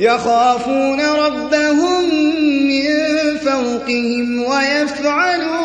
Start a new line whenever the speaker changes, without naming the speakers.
يخافون ربهم من فوقهم ويفعلون